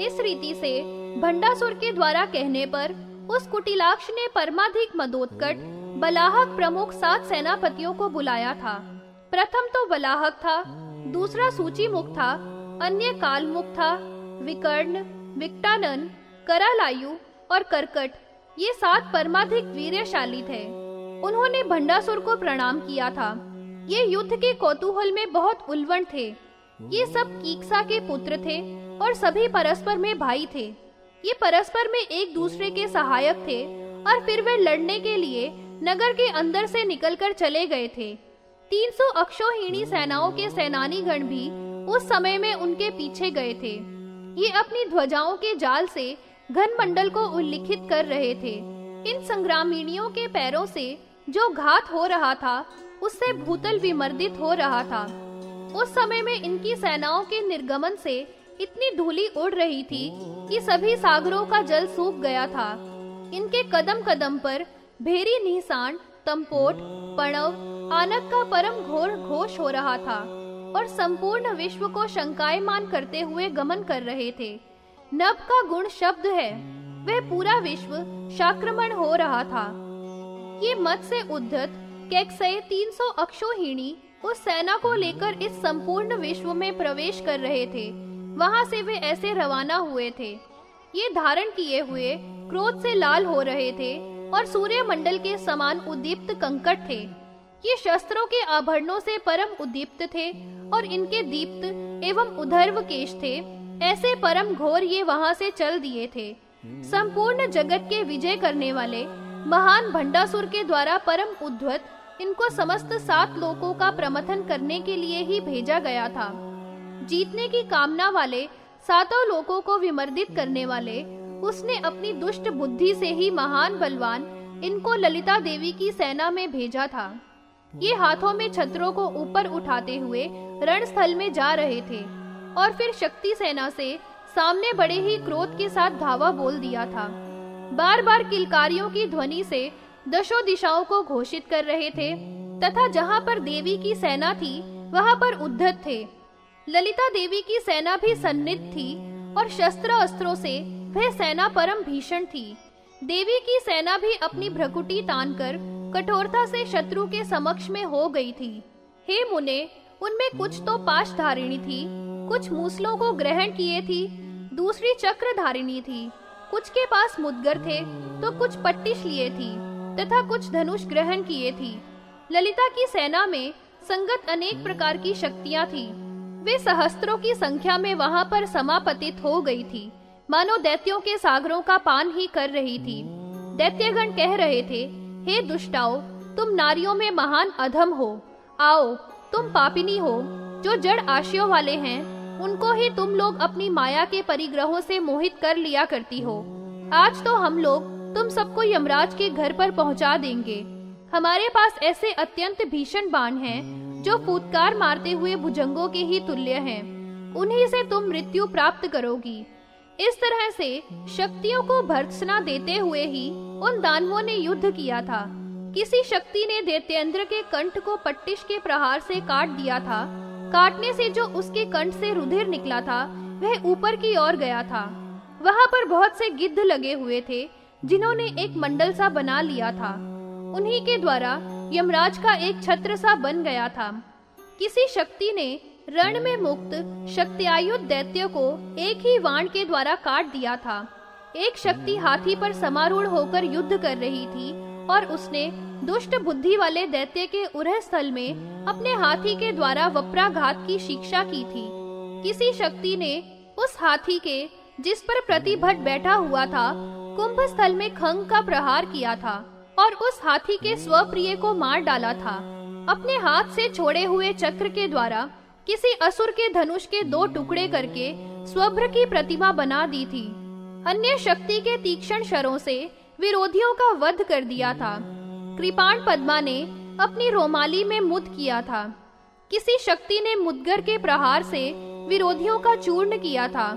इस रीति से भंडासुर के द्वारा कहने पर उस कुटिलाक्ष ने परमाधिक मदोत्कट बलाहक प्रमुख सात सेनापतियों को बुलाया था। प्रथम तो बलाहक था, दूसरा सूची मुख था, अन्य काल मुख था, विकर्ण, विकटानन, करालायु और करकट, ये सात परमाधिक वीरशाली थे। उन्होंने भंडासुर को प्रणाम किया था। ये युद्ध के कौतूहल में बहुत उल्वण थे। ये सब कीकसा के पुत्र थे और सभी परस्पर में भाई थे। ये परस्पर में एक दूसरे के सहायक थे और फिर वे लड़ने के लिए नगर के अंदर से निकलकर चले गए थे। 300 अक्षोहिणी सेनाओं के सेनानी गण भी उस समय में उनके पीछे गए थे। ये अपनी ध्वजाओं के जाल से घन मंडल को उल्लिखित कर रहे थे। इन संग्रामीणियों के पैरों से जो घात हो रहा था, उससे भूतल विमर्दित हो रहा था। उस समय में इनकी सेनाओं के निर्गमन से इतनी धूली उड़ रही थी कि सभी सागरों का जल सूख गया था। इनके कदम कदम पर भेरी निशान तंपोट, पणव, आनक का परम घोर घोष हो रहा था और संपूर्ण विश्व को शंकायमान करते हुए गमन कर रहे थे। नभ का गुण शब्द है, वह पूरा विश्व शाक्रमण हो रहा था। ये मत से उद्धत कैकसे 300 अक्षोहिणी उस सेना को लेकर इस संपूर्ण विश्व में प्रवेश कर रहे थे। वहाँ से वे ऐसे रवाना हुए थे। ये धारण किए हुए क्रोध से लाल हो रहे थे और सूर्य मंडल के समान उद्दीप्त कंकट थे। ये शस्त्रों के आभरणों से परम उद्दीप्त थे और इनके दीप्त एवं उधर्व केश थे। ऐसे परम घोर ये वहाँ से चल दिए थे। संपूर्ण जगत के विजय करने वाले महान भंडासुर के द्वारा परम उद्धत इनको समस्त सात लोकों का प्रमथन करने के लिए ही भेजा गया था। जीतने की कामना वाले सातों लोगों को विमर्दित करने वाले, उसने अपनी दुष्ट बुद्धि से ही महान बलवान इनको ललिता देवी की सेना में भेजा था। ये हाथों में छत्रों को ऊपर उठाते हुए रणस्थल में जा रहे थे और फिर शक्ति सेना से सामने बड़े ही क्रोध के साथ धावा बोल दिया था। बार बार किलकारियों की ध्वनि से दशों दिशाओं को घोषित कर रहे थे तथा जहाँ पर देवी की सेना थी, वहाँ पर उद्धत थे। ललिता देवी की सेना भी सन्निध थी और शस्त्र अस्त्रों से वह सेना परम भीषण थी। देवी की सेना भी अपनी भ्रकुटी तानकर कठोरता से शत्रु के समक्ष में हो गई थी। हे मुने, उनमें कुछ तो पाश धारिणी थी, कुछ मूसलों को ग्रहण किए थी, दूसरी चक्र धारिणी थी। कुछ के पास मुदगर थे तो कुछ पट्टिश लिए थी, तथा कुछ धनुष ग्रहण किए थी। ललिता की सेना में संगत अनेक प्रकार की शक्तियाँ थी। वे सहस्त्रों की संख्या में वहाँ पर समापतित हो गई थी। मानो दैत्यों के सागरों का पान ही कर रही थी। दैत्यगण कह रहे थे, हे दुष्टाओ, तुम नारियों में महान अधम हो। आओ, तुम पापिनी हो, जो जड़ आशयों वाले हैं, उनको ही तुम लोग अपनी माया के परिग्रहों से मोहित कर लिया करती हो। आज तो हम लोग तुम सबको यमराज के घर पर पहुँचा देंगे। हमारे पास ऐसे अत्यंत भीषण बाण हैं जो फूतकार मारते हुए भुजंगों के ही तुल्य हैं, उन्हीं से तुम मृत्यु प्राप्त करोगी। इस तरह से शक्तियों को भर्त्सना देते हुए ही उन दानवों ने युद्ध किया था। किसी शक्ति ने दैत्येंद्र के कंठ को पट्टिश के प्रहार से काट दिया था। काटने से जो उसके कंठ से रुधिर निकला था, वह ऊपर की ओर गया था। वहाँ पर बहुत से गिद्ध लगे हुए थे, जिन्होंने एक मंडल सा बना लिया था। उन्हीं के द्वारा यमराज का एक छत्र सा बन गया था। किसी शक्ति ने रण में मुक्त शक्तियायुत दैत्य को एक ही वाण के द्वारा काट दिया था। एक शक्ति हाथी पर समारूढ़ होकर युद्ध कर रही थी और उसने दुष्ट बुद्धि वाले दैत्य के उरह स्थल में अपने हाथी के द्वारा वप्राघात की शिक्षा की थी। किसी शक्ति ने उस हाथी के, जिस पर प्रतिभट बैठा हुआ था कुंभ स्थल में खंग का प्रहार किया था। और उस हाथी के स्वप्रिय को मार डाला था। अपने हाथ से छोड़े हुए चक्र के द्वारा किसी असुर के धनुष के दो टुकड़े करके स्वभ्र की प्रतिमा बना दी थी। अन्य शक्ति के तीक्ष्ण शरों से विरोधियों का वध कर दिया था। कृपाण पद्मा ने अपनी रोमाली में मुद किया था। किसी शक्ति ने मुदगर के प्रहार से विरोधियों का चूर्ण किया था।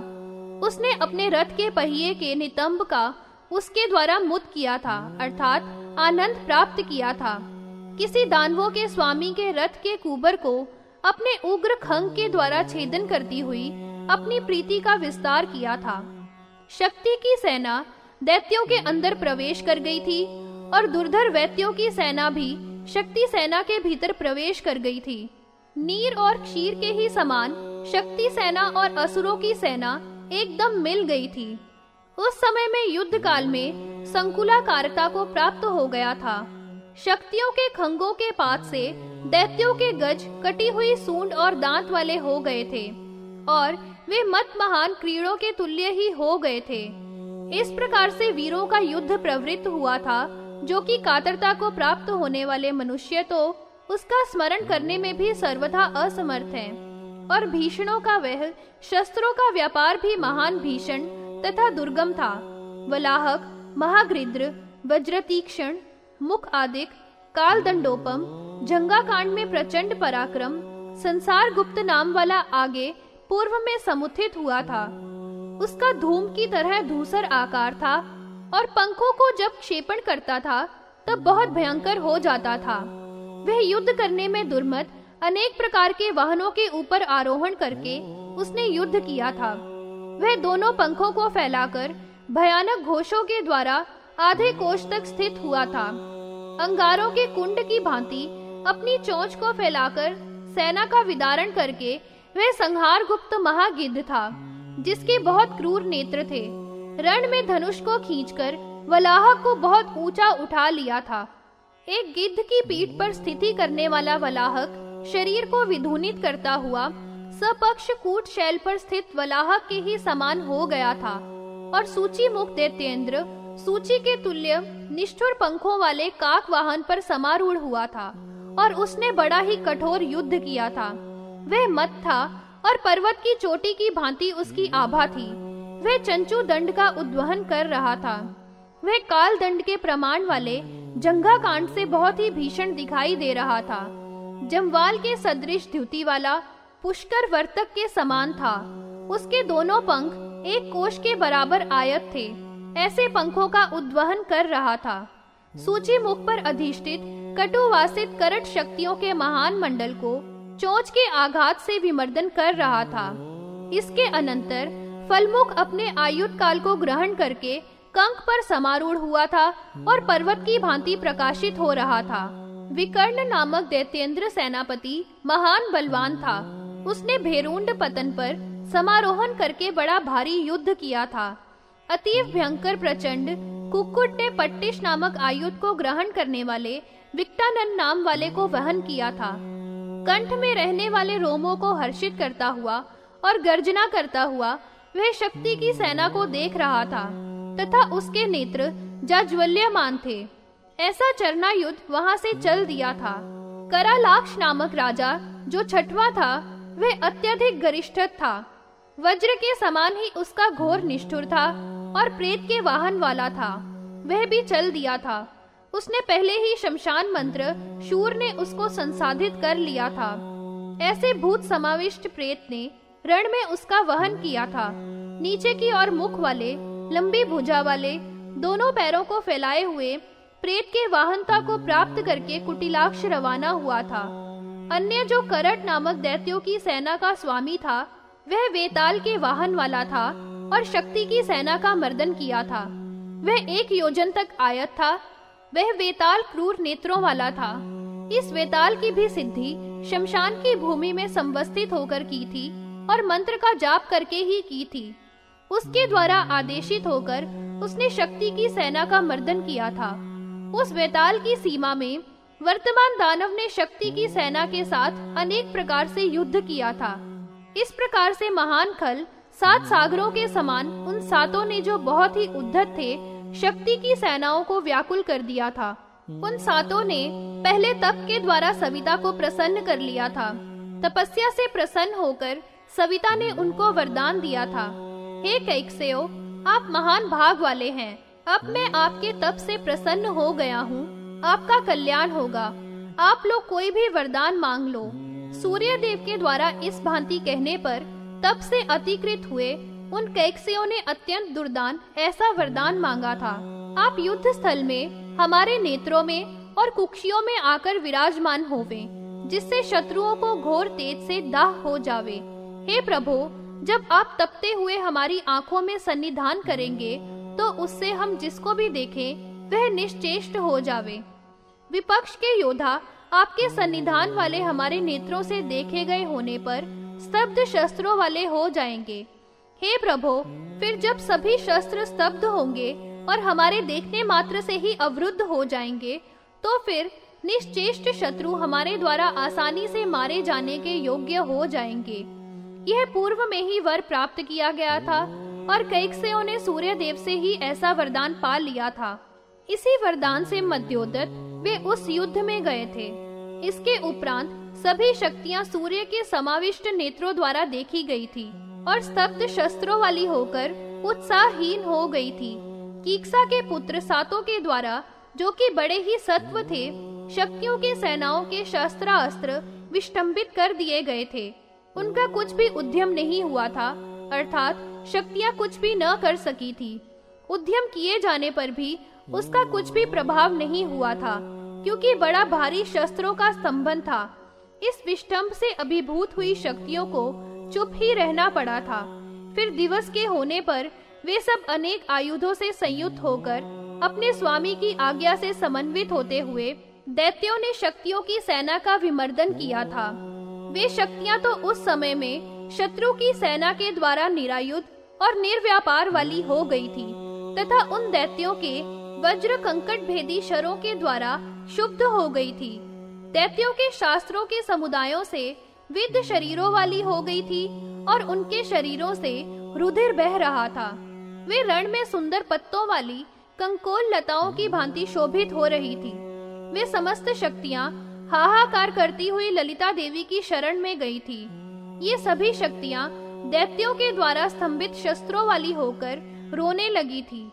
उसने अपने रथ के पहिए के नितंब का उसके द्वारा मुत किया था, अर्थात आनंद प्राप्त किया था। किसी दानवों के स्वामी के रथ के कुबर को अपने उग्र खंग के द्वारा छेदन करती हुई अपनी प्रीति का विस्तार किया था। शक्ति की सेना दैत्यों के अंदर प्रवेश कर गई थी और दुर्धर वैत्यों की सेना भी शक्ति सेना के भीतर प्रवेश कर गई थी। नीर और क्षीर के ही समान शक्ति सेना और असुरों की सेना एकदम मिल गई थी। उस समय में युद्ध काल में संकुलाकारता को प्राप्त हो गया था। शक्तियों के खंगों के पात से दैत्यों के गज कटी हुई सूंड और दांत वाले हो गए थे, और वे मत महान क्रीड़ों के तुल्य ही हो गए थे। इस प्रकार से वीरों का युद्ध प्रवृत्त हुआ था, जो कि कातरता को प्राप्त होने वाले मनुष्य तो उसका स्मरण करने में भी सर्वथा असमर्थ हैं, और भीषणों का वह, शस्त्रों का व्यापार भी महान भीषण तथा दुर्गम था। वलाहक महाग्रिद्र वज्रतीक्षण, मुख आदिक काल दंडोपम जंगा कांड में प्रचंड पराक्रम, संसार गुप्त नाम वाला आगे पूर्व में समुथित हुआ था। उसका धूम की तरह धूसर आकार था और पंखों को जब क्षेपण करता था, तब बहुत भयंकर हो जाता था। वह युद्ध करने में दुर्मत, अनेक प्रकार के वाहनों के ऊपर आरोहण करके उसने युद्ध किया था। वह दोनों पंखों को फैलाकर भयानक घोषों के द्वारा आधे कोष तक स्थित हुआ था। अंगारों के कुंड की भांति अपनी चोंच को फैलाकर सेना का विदारण करके वह संहार गुप्त महागिद्ध था, जिसके बहुत क्रूर नेत्र थे। रण में धनुष को खींचकर वलाह को बहुत ऊँचा उठा लिया था। एक गिद्ध की पीठ पर स्थिति करने वाला वलाहक शरीर को विधुनित करता हुआ सपक्ष कूट शैल पर स्थित वलाहक के ही समान हो गया था। और सूची मुख दैत्येंद्र सूची के तुल्य, निष्ठुर पंखों वाले काक वाहन पर समारूढ़ हुआ था, और उसने बड़ा ही कठोर युद्ध किया था। वह मत था, और पर्वत की चोटी की भांति उसकी आभा थी। वह चंचू दंड का उद्वहन कर रहा था। वह काल दंड के प्रमाण वाले जंगा कांड से बहुत ही भीषण दिखाई दे रहा था। जमवाल के सदृश द्युति वाला पुष्कर वर्तक के समान था। उसके दोनों पंख एक कोश के बराबर आयत थे। ऐसे पंखों का उद्वहन कर रहा था। सूची मुख पर अधिष्ठित, कटुवासित करट शक्तियों के महान मंडल को चोच के आघात से विमर्दन कर रहा था। इसके अनंतर फलमुख अपने आयुध काल को ग्रहण करके कंक पर समारूढ़ हुआ था और पर्वत की भांति प्रकाशित हो रहा था। विकर्ण नामक दैत्येंद्र सेनापति महान बलवान था। उसने भेरुंड पतन पर समारोहण करके बड़ा भारी युद्ध किया था। अतीव भयंकर प्रचंड कुकुट ने पट्टिश नामक आयुध को ग्रहण करने वाले विक्टानंद नाम वाले को वहन किया था। कंठ में रहने वाले रोमों को हर्षित करता हुआ और गर्जना करता हुआ वह शक्ति की सेना को देख रहा था, तथा उसके नेत्र जाज्वल्यमान थे। ऐसा चरना युद्ध वहाँ से चल दिया था। करालाक्ष नामक राजा जो छठवा था वह अत्यधिक गरिष्ठ था। वज्र के समान ही उसका घोर निष्ठुर था और प्रेत के वाहन वाला था। वह भी चल दिया था। उसने पहले ही शमशान मंत्र शूर ने उसको संसाधित कर लिया था। ऐसे भूत समाविष्ट प्रेत ने रण में उसका वहन किया था। नीचे की ओर मुख वाले, लंबी भुजा वाले दोनों पैरों को फैलाए हुए प्रेत के वाहनता को प्राप्त करके कुटिलाक्ष रवाना हुआ था। अन्य जो करट नामक दैत्यों की सेना का स्वामी था, वह वेताल के वाहन वाला था और शक्ति की सेना का मर्दन किया था। वह एक योजन तक आयत था, वह वेताल क्रूर नेत्रों वाला था। इस वेताल की भी सिद्धि शमशान की भूमि में संवस्थित होकर की थी और मंत्र का जाप करके ही की थी। उसके द्वारा आदेशित होकर उसने शक्ति की सेना का मर्दन किया था। उस वेताल की सीमा में वर्तमान दानव ने शक्ति की सेना के साथ अनेक प्रकार से युद्ध किया था। इस प्रकार से महान खल सात सागरों के समान उन सातों ने जो बहुत ही उद्धत थे, शक्ति की सेनाओं को व्याकुल कर दिया था। उन सातों ने पहले तप के द्वारा सविता को प्रसन्न कर लिया था। तपस्या से प्रसन्न होकर सविता ने उनको वरदान दिया था। हे कैकसेओ आप महान भाग वाले हैं। अब मैं आपके तप से प्रसन्न हो गया हूँ। आपका कल्याण होगा। आप लोग कोई भी वरदान मांग लो। सूर्य देव के द्वारा इस भांति कहने पर तब से अतिकृत हुए, उन कैकसियों ने अत्यंत दुर्दान ऐसा वरदान मांगा था। आप युद्ध स्थल में, हमारे नेत्रों में और कुक्षियों में आकर विराजमान होवे, जिससे शत्रुओं को घोर तेज से दाह हो जावे। हे प्रभु, जब आप तपते हुए हमारी आँखों में सन्निधान करेंगे तो उससे हम जिसको भी देखें वह निश्चेष्ट हो जावे। विपक्ष के योद्धा आपके सन्निधान वाले हमारे नेत्रों से देखे गए होने पर स्तब्ध शस्त्रों वाले हो जाएँगे। हे प्रभु, फिर जब सभी शस्त्र स्तब्ध होंगे और हमारे देखने मात्र से ही अवरुद्ध हो जाएँगे तो फिर निश्चेष्ट शत्रु हमारे द्वारा आसानी से मारे जाने के योग्य हो जाएँगे। यह पूर्व में ही वर प्राप्त किया गया था और कैकसेओं ने सूर्य देव से ही ऐसा वरदान पा लिया था। इसी वरदान से मध्योदत वे उस युद्ध में गए थे। इसके उपरांत सभी शक्तियाँ सूर्य के समाविष्ट नेत्रों द्वारा देखी गई थी और स्तब्ध शस्त्रों वाली होकर उत्साहहीन हो गई थी। कीक्सा के पुत्र सातों के द्वारा, जो कि बड़े ही सत्व थे, शक्तियों के सेनाओं के शस्त्र अस्त्र विष्टम्बित कर दिए गए थे। उनका कुछ भी उद्यम नहीं हुआ था, अर्थात शक्तियाँ कुछ भी न कर सकी थी। उद्यम किए जाने पर भी उसका कुछ भी प्रभाव नहीं हुआ था, क्योंकि बड़ा भारी शस्त्रों का स्तंभन था। इस विष्टम्भ से अभिभूत हुई शक्तियों को चुप ही रहना पड़ा था। फिर दिवस के होने पर वे सब अनेक आयुधों से संयुक्त होकर अपने स्वामी की आज्ञा से समन्वित होते हुए दैत्यों ने शक्तियों की सेना का विमर्दन किया था। वे शक्तियाँ तो उस समय में शत्रु की सेना के द्वारा निरायुध और निर्व्यापार वाली हो गई थी, तथा उन दैत्यों के वज्र कंकट भेदी शरों के द्वारा शुद्ध हो गई थी। दैत्यों के शास्त्रों के समुदायों से विद शरीरों वाली हो गई थी और उनके शरीरों से रुधिर बह रहा था। वे रण में सुंदर पत्तों वाली कंकोल लताओं की भांति शोभित हो रही थी। वे समस्त शक्तियाँ हाहाकार करती हुई ललिता देवी की शरण में गई थी। ये सभी शक्तियाँ दैत्यों के द्वारा स्तंभित शस्त्रों वाली होकर रोने लगी थी।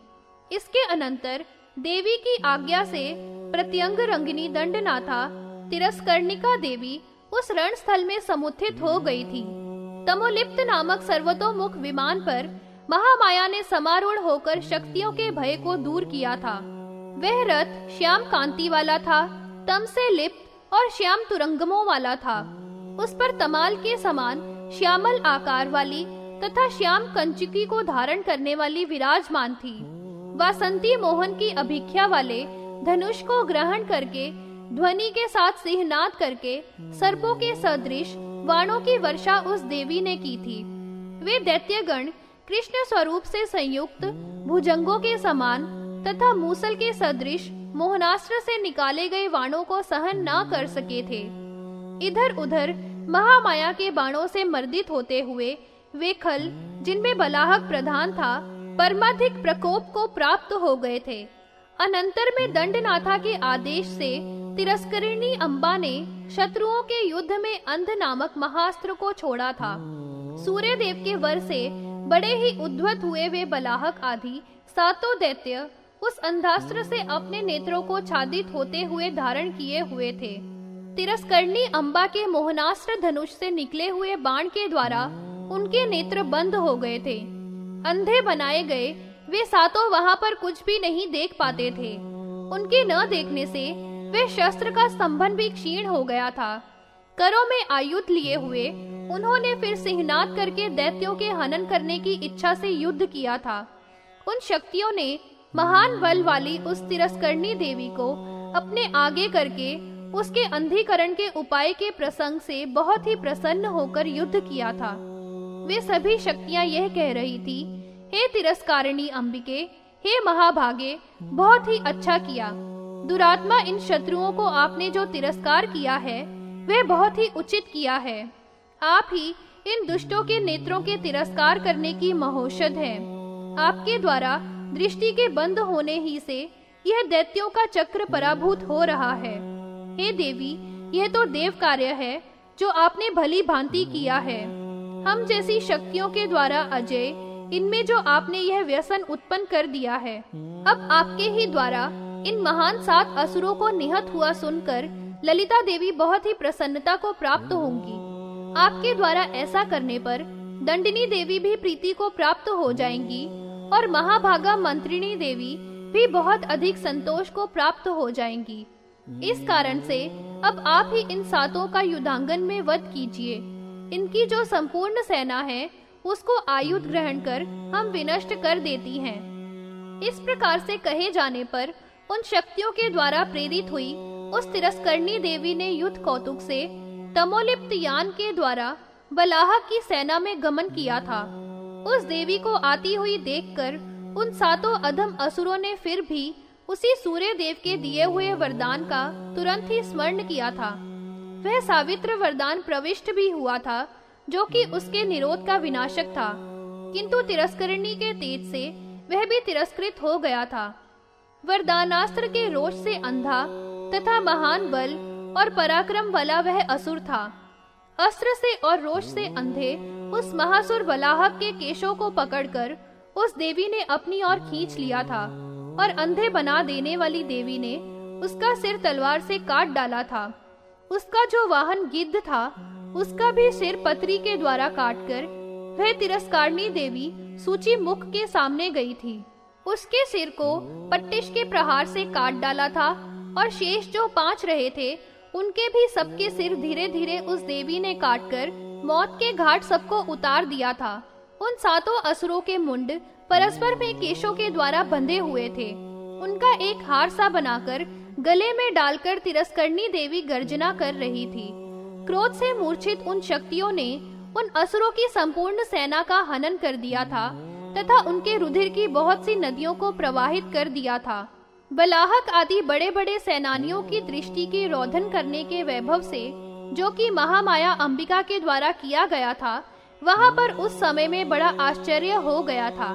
इसके अनंतर देवी की आज्ञा से प्रत्यंग रंगिनी दंडनाथा तिरस्कर्णिका देवी उस रण स्थल में समुत्थित हो गई थी। तमोलिप्त नामक सर्वतोमुख विमान पर महामाया ने समारूढ़ होकर शक्तियों के भय को दूर किया था। वह रथ श्याम कांति वाला था, तम से लिप्त और श्याम तुरंगमों वाला था। उस पर तमाल के समान श्यामल आकार वाली तथा श्याम कंचुकी को धारण करने वाली विराजमान थी। वासंती मोहन की अभिख्या वाले धनुष को ग्रहण करके, ध्वनि के साथ सिंहनाद करके, सर्पों के सदृश, वाणों की वर्षा उस देवी ने की थी। वे दैत्यगण कृष्ण स्वरूप से संयुक्त, भुजंगों के समान तथा मूसल के सदृश, मोहनास्त्र से निकाले गए वाणों को सहन न कर सके थे। इधर उधर महामाया के बाणों से मर्दित होते हुए, वे खल, जिनमें बलाहक प्रधान था परमाधिक प्रकोप को प्राप्त हो गए थे। अनंतर में दंडनाथा के आदेश से तिरस्करिणी अम्बा ने शत्रुओं के युद्ध में अंध नामक महास्त्र को छोड़ा था। सूर्य देव के वर से बड़े ही उद्वत हुए वे बलाहक आदि सातों दैत्य उस अंधास्त्र से अपने नेत्रों को छादित होते हुए धारण किए हुए थे। तिरस्करणी अम्बा के मोहनास्त्र धनुष से निकले हुए बाण के द्वारा उनके नेत्र बंद हो गए थे। अंधे बनाए गए, वे सातों वहाँ पर कुछ भी नहीं देख पाते थे। उनके न देखने से वे शस्त्र का स्तंभन भी क्षीण हो गया था। करों में आयुध लिए हुए, उन्होंने फिर सिंहनाद करके दैत्यों के हनन करने की इच्छा से युद्ध किया था। उन शक्तियों ने महान बल वाली उस तिरस्करणी देवी को अपने आगे करके उसके अंधीकरण के उपाय के प्रसंग से बहुत ही प्रसन्न होकर युद्ध किया था। वे सभी शक्तियाँ यह कह रही थी, हे तिरस्कारिणी अंबिके, हे महाभागे, बहुत ही अच्छा किया। दुरात्मा इन शत्रुओं को आपने जो तिरस्कार किया है, वह बहुत ही उचित किया है। आप ही इन दुष्टों के नेत्रों के तिरस्कार करने की महोषध है। आपके द्वारा दृष्टि के बंद होने ही से यह दैत्यों का चक्र पराभूत हो रहा है। हे देवी, यह तो देव कार्य है, जो आपने भली भांति किया है। हम जैसी शक्तियों के द्वारा अजय, इनमें जो आपने यह व्यसन उत्पन्न कर दिया है, अब आपके ही द्वारा इन महान सात असुरों को निहत हुआ सुनकर ललिता देवी बहुत ही प्रसन्नता को प्राप्त होंगी। आपके द्वारा ऐसा करने पर दंडिनी देवी भी प्रीति को प्राप्त हो जाएँगी और महाभागा मंत्रिणी देवी भी बहुत अधिक संतोष को प्राप्त हो जाएँगी। इस कारण से अब आप ही इन सातों का युद्धांगन में वध कीजिए। इनकी जो संपूर्ण सेना है, उसको आयुध ग्रहण कर हम विनष्ट कर देती हैं। इस प्रकार से कहे जाने पर उन शक्तियों के द्वारा प्रेरित हुई उस तिरस्करणी देवी ने युद्ध कौतुक से तमोलिप्त यान के द्वारा बलाहा की सेना में गमन किया था। उस देवी को आती हुई देखकर उन सातों अधम असुरों ने फिर भी उसी सूर्य देव के दिए हुए वरदान का तुरंत ही स्मरण किया था। वह सावित्र वरदान प्रविष्ट भी हुआ था, जो कि उसके निरोध का विनाशक था। किंतु तिरस्करणी के तेज से वह भी तिरस्कृत हो गया था। वरदानास्त्र के रोष से अंधा तथा महान बल और पराक्रम वाला वह असुर था। अस्त्र से और रोष से अंधे उस महासुर बलाहक के केशों को पकड़कर उस देवी ने अपनी ओर खींच लिया था और अंधे बना देने वाली देवी ने उसका सिर तलवार से काट डाला था। उसका जो वाहन गिद्ध था, उसका भी सिर पत्री के द्वारा काटकर, वह तिरस्कारणी देवी सूची मुख के सामने गई थी। उसके सिर को पट्टिश के प्रहार से काट डाला था और शेष जो पाँच रहे थे, उनके भी सबके सिर धीरे धीरे उस देवी ने काटकर मौत के घाट सबको उतार दिया था। उन सातों असुरों के मुंड परस्पर में केशों के द्वारा बंधे हुए थे। उनका एक हार सा बनाकर गले में डालकर तिरस्करणी देवी गर्जना कर रही थी। क्रोध से मूर्छित उन शक्तियों ने उन असुरों की संपूर्ण सेना का हनन कर दिया था, तथा उनके रुधिर की बहुत सी नदियों को प्रवाहित कर दिया था। बलाहक आदि बड़े बड़े सेनानियों की दृष्टि के रोधन करने के वैभव से, जो कि महामाया अंबिका के द्वारा किया गया था, वहाँ पर उस समय में बड़ा आश्चर्य हो गया था।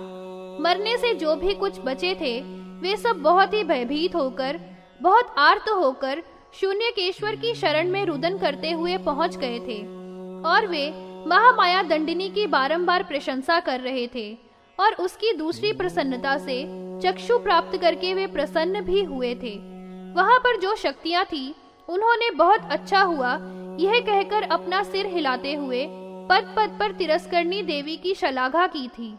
मरने से जो भी कुछ बचे थे, वे सब बहुत ही भयभीत होकर बहुत आर्त होकर शून्य केश्वर की शरण में रुदन करते हुए पहुँच गए थे। और वे महामाया दंडिनी की बारंबार प्रशंसा कर रहे थे और उसकी दूसरी प्रसन्नता से चक्षु प्राप्त करके वे प्रसन्न भी हुए थे। वहाँ पर जो शक्तियाँ थी, उन्होंने बहुत अच्छा हुआ यह कहकर अपना सिर हिलाते हुए पद पद पर तिरस्करणी देवी की शलाघा की थी।